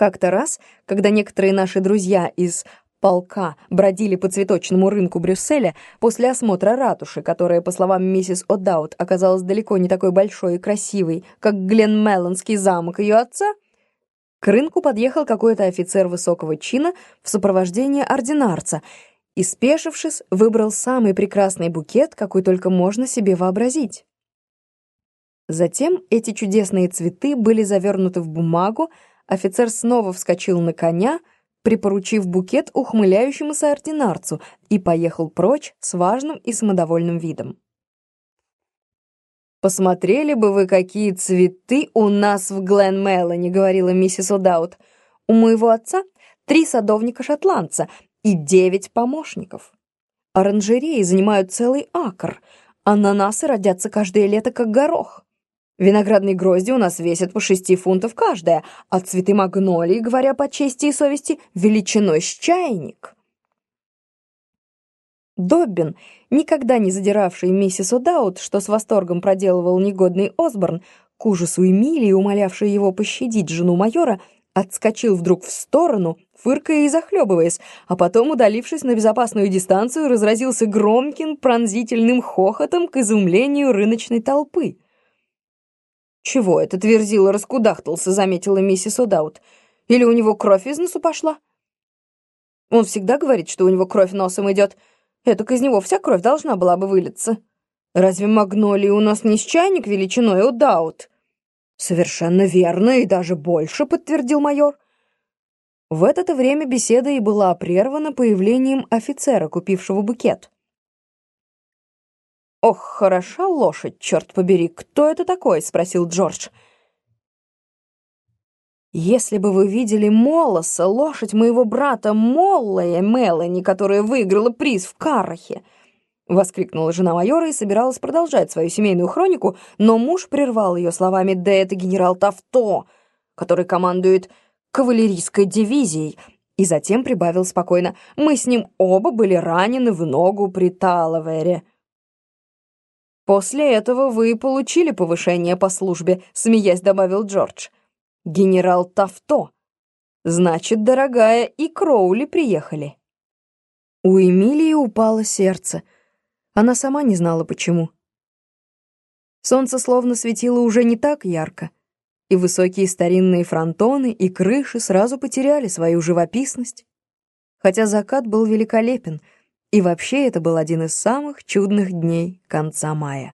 Как-то раз, когда некоторые наши друзья из полка бродили по цветочному рынку Брюсселя после осмотра ратуши, которая, по словам миссис О'Даут, оказалась далеко не такой большой и красивой, как Гленмеллонский замок ее отца, к рынку подъехал какой-то офицер высокого чина в сопровождении ординарца и, спешившись, выбрал самый прекрасный букет, какой только можно себе вообразить. Затем эти чудесные цветы были завернуты в бумагу, Офицер снова вскочил на коня, припоручив букет ухмыляющемуся ординарцу, и поехал прочь с важным и самодовольным видом. «Посмотрели бы вы, какие цветы у нас в Глен-Меллоне», — говорила миссис О'Даут. «У моего отца три садовника-шотландца и девять помощников. Оранжереи занимают целый акр, ананасы родятся каждое лето, как горох. Виноградные грозди у нас весят по шести фунтов каждая, а цветы магнолии, говоря по чести и совести, величиной с чайник. Доббин, никогда не задиравший миссис О'Даут, что с восторгом проделывал негодный Осборн, к ужасу Эмилии, умолявший его пощадить жену майора, отскочил вдруг в сторону, фыркая и захлебываясь, а потом, удалившись на безопасную дистанцию, разразился громким пронзительным хохотом к изумлению рыночной толпы. «Чего этот верзила раскудахтался?» — заметила миссис О'Даут. «Или у него кровь из носу пошла?» «Он всегда говорит, что у него кровь носом идет. Этак из него вся кровь должна была бы вылиться. Разве магнолии у нас не с чайник величиной О'Даут?» «Совершенно верно, и даже больше», — подтвердил майор. В это время беседа и была прервана появлением офицера, купившего букет. «Ох, хороша лошадь, черт побери! Кто это такой?» — спросил Джордж. «Если бы вы видели Молоса, лошадь моего брата Моллая Мелани, которая выиграла приз в Карахе!» — воскликнула жена майора и собиралась продолжать свою семейную хронику, но муж прервал ее словами «Да это генерал Тавто, который командует кавалерийской дивизией», и затем прибавил спокойно «Мы с ним оба были ранены в ногу при Талавере». «После этого вы получили повышение по службе», — смеясь добавил Джордж. «Генерал Тавто. Значит, дорогая, и Кроули приехали». У Эмилии упало сердце. Она сама не знала, почему. Солнце словно светило уже не так ярко, и высокие старинные фронтоны и крыши сразу потеряли свою живописность. Хотя закат был великолепен — и вообще это был один из самых чудных дней конца мая.